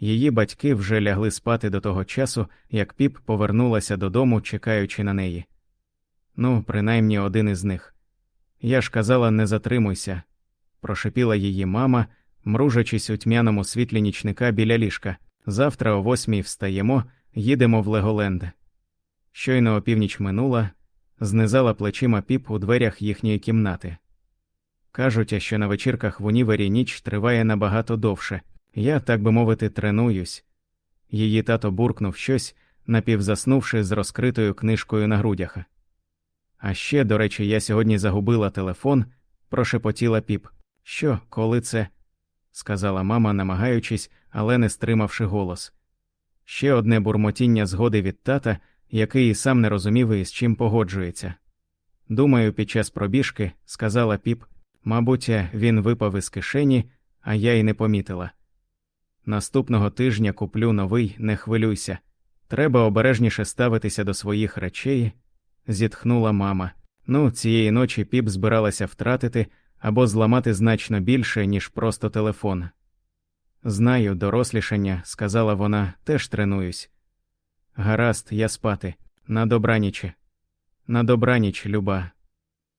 Її батьки вже лягли спати до того часу, як піп повернулася додому, чекаючи на неї. Ну, принаймні один із них. Я ж казала, не затримуйся, прошепіла її мама, мружачись у тьмяному світлі нічника біля ліжка. Завтра о восьмій встаємо, їдемо в Леголенд. Щойно опівніч минула, знизала плечима піп у дверях їхньої кімнати. Кажуть, що на вечірках в універі ніч триває набагато довше. Я, так би мовити, тренуюсь. Її тато буркнув щось, напівзаснувши з розкритою книжкою на грудях. А ще, до речі, я сьогодні загубила телефон, прошепотіла піп. Що, коли це? сказала мама, намагаючись, але не стримавши голос. Ще одне бурмотіння згоди від тата, який і сам не розумів і з чим погоджується. Думаю, під час пробіжки, сказала піп, мабуть, він випав із кишені, а я й не помітила. Наступного тижня куплю новий, не хвилюйся. Треба обережніше ставитися до своїх речей, зітхнула мама. Ну, цієї ночі піп збиралася втратити або зламати значно більше, ніж просто телефон. Знаю, дорослішання, сказала вона, теж тренуюсь. Гаразд, я спати. На добраніч. На добраніч, люба,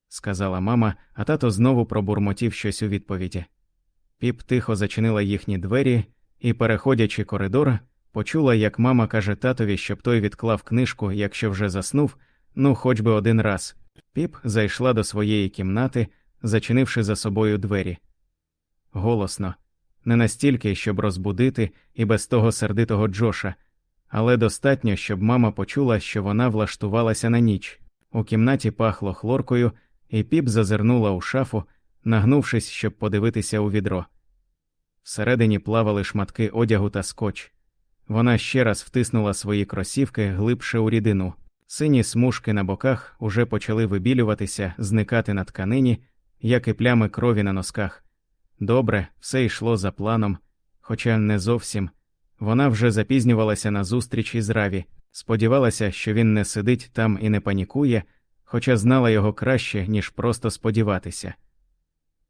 сказала мама, а тато знову пробурмотів щось у відповіді. Піп тихо зачинила їхні двері і, переходячи коридор, почула, як мама каже татові, щоб той відклав книжку, якщо вже заснув, ну хоч би один раз. Піп зайшла до своєї кімнати, зачинивши за собою двері. Голосно, не настільки, щоб розбудити і без того сердитого Джоша, але достатньо, щоб мама почула, що вона влаштувалася на ніч. У кімнаті пахло хлоркою, і піп зазирнула у шафу, нагнувшись, щоб подивитися у відро. Всередині плавали шматки одягу та скотч. Вона ще раз втиснула свої кросівки глибше у рідину. Сині смужки на боках уже почали вибілюватися, зникати на тканині, як і плями крові на носках. Добре, все йшло за планом, хоча не зовсім. Вона вже запізнювалася на зустріч із Раві, сподівалася, що він не сидить там і не панікує, хоча знала його краще, ніж просто сподіватися.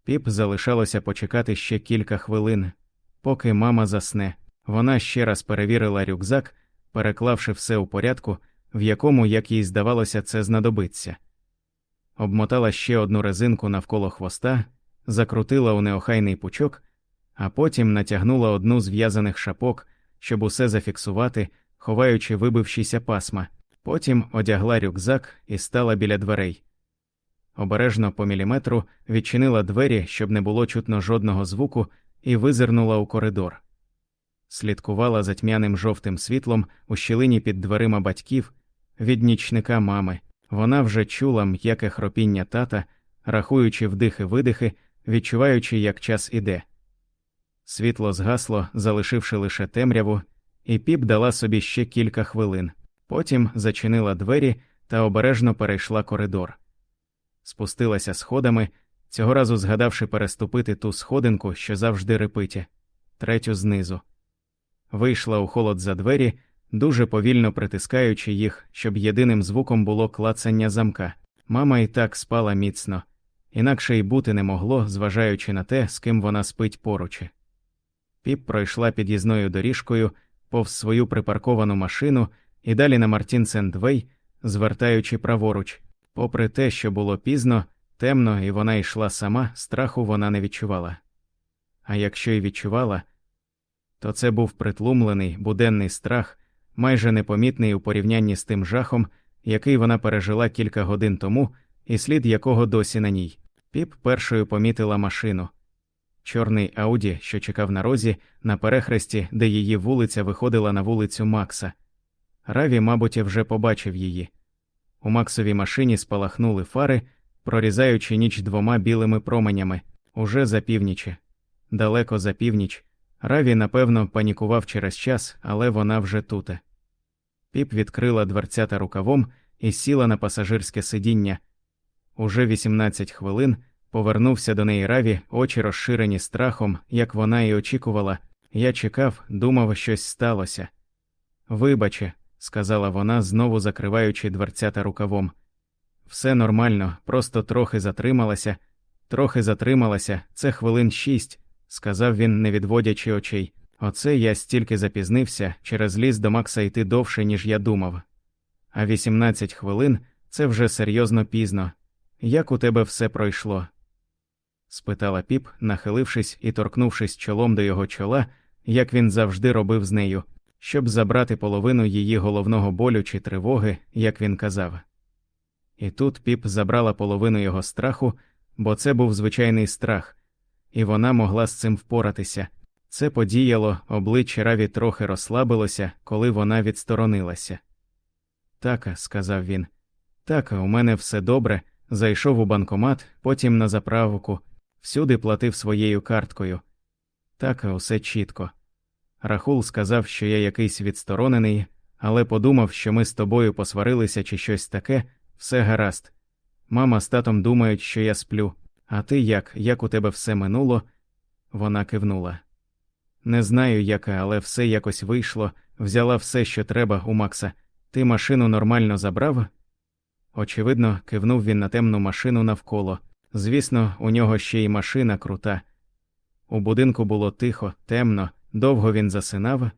Піп залишалося почекати ще кілька хвилин, поки мама засне. Вона ще раз перевірила рюкзак, переклавши все у порядку, в якому, як їй здавалося, це знадобиться. Обмотала ще одну резинку навколо хвоста, закрутила у неохайний пучок, а потім натягнула одну з в'язаних шапок, щоб усе зафіксувати, ховаючи вибившіся пасма. Потім одягла рюкзак і стала біля дверей. Обережно по міліметру відчинила двері, щоб не було чутно жодного звуку, і визирнула у коридор. Слідкувала за тьмяним жовтим світлом у щілині під дверима батьків від нічника мами. Вона вже чула м'яке хропіння тата, рахуючи вдихи-видихи, відчуваючи, як час іде. Світло згасло, залишивши лише темряву, і піп дала собі ще кілька хвилин. Потім зачинила двері та обережно перейшла коридор. Спустилася сходами, цього разу згадавши переступити ту сходинку, що завжди репиті, третю знизу. Вийшла у холод за двері, дуже повільно притискаючи їх, щоб єдиним звуком було клацання замка. Мама і так спала міцно, інакше й бути не могло, зважаючи на те, з ким вона спить поруч. Піп пройшла під'їзною доріжкою повз свою припарковану машину і далі на Мартін Сендвей, звертаючи праворуч. Попри те, що було пізно, темно, і вона йшла сама, страху вона не відчувала. А якщо й відчувала, то це був притлумлений буденний страх, майже непомітний у порівнянні з тим жахом, який вона пережила кілька годин тому, і слід якого досі на ній. Піп першою помітила машину. Чорний Ауді, що чекав на розі, на перехресті, де її вулиця виходила на вулицю Макса. Раві, мабуть, вже побачив її. У Максовій машині спалахнули фари, прорізаючи ніч двома білими променями, уже за північі. Далеко за північ. Раві, напевно, панікував через час, але вона вже тут. Піп відкрила дверцята рукавом і сіла на пасажирське сидіння. Уже 18 хвилин повернувся до неї Раві, очі розширені страхом, як вона і очікувала. Я чекав, думав, щось сталося. Вибаче, сказала вона, знову закриваючи дверцята рукавом. Все нормально, просто трохи затрималася, трохи затрималася, це хвилин шість, сказав він, не відводячи очей. Оце я стільки запізнився, через ліс до Макса йти довше, ніж я думав. А 18 хвилин це вже серйозно пізно. Як у тебе все пройшло? спитала піп, нахилившись і торкнувшись чолом до його чола, як він завжди робив з нею, щоб забрати половину її головного болю чи тривоги, як він казав. І тут піп забрала половину його страху, бо це був звичайний страх, і вона могла з цим впоратися. Це подіяло, обличчя Раві трохи розслабилося, коли вона відсторонилася. Така, сказав він, така, у мене все добре. Зайшов у банкомат, потім на заправку, всюди платив своєю карткою. Така, усе чітко. Рахул сказав, що я якийсь відсторонений, але подумав, що ми з тобою посварилися чи щось таке, все гаразд. Мама з татом думають, що я сплю. А ти як, як у тебе все минуло? Вона кивнула. Не знаю, яке, але все якось вийшло, взяла все, що треба у Макса. Ти машину нормально забрав? Очевидно, кивнув він на темну машину навколо. Звісно, у нього ще й машина крута. У будинку було тихо, темно, довго він засинав,